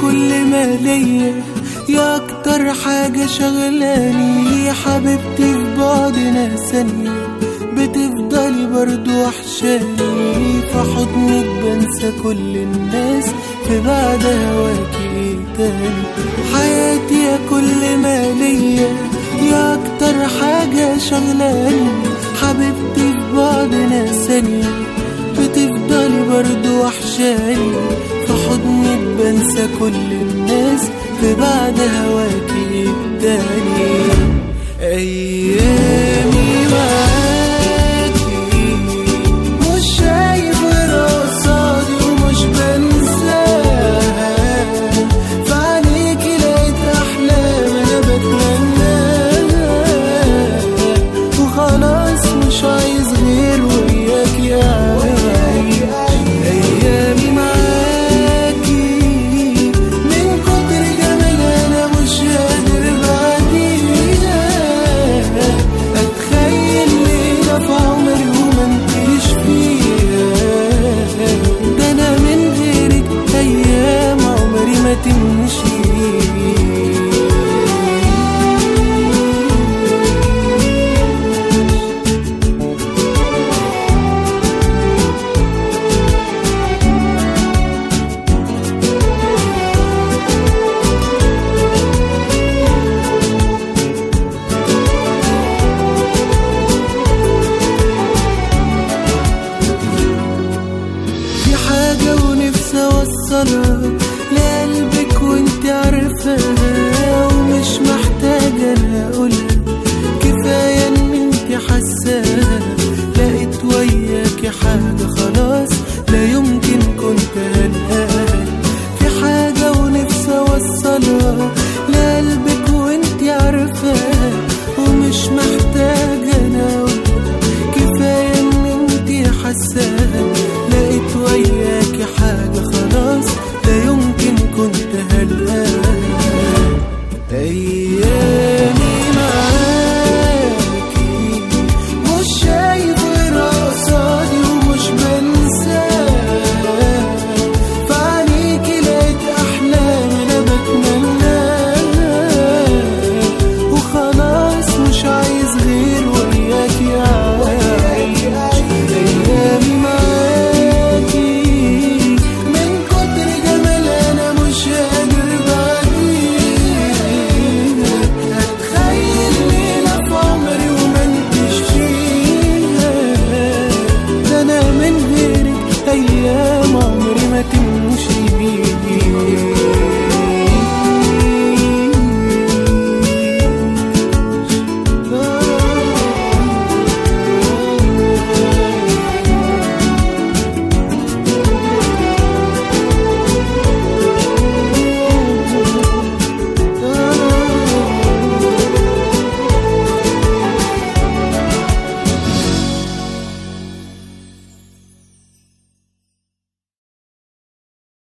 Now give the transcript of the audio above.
كل ما ليا يا أكتر حاجة شغلاني يا حبيبتي في بعدنا ثانية. بتفضلي برضو وحشاني في حضنك بنسى كل الناس في بعد هواكي إيه تاني؟ حياتي يا كل ما ليا يا أكتر حاجة شغلاني حبيبتي في بعدنا ثانية. برضو وحشاني في حضنك بنسى كل الناس في بعد هواكي التاني خسارة لقلبك وانت عارفاها ومش محتاجة أنا اقولها كفاية إن انت حساها لقيت وياكي حاجة خلاص لا يمكن كنت هنقال في حاجة ونفسي أوصلها لقلبك وانت عارفاها ومش محتاجة أنا اقولها كفاية إن انت حساها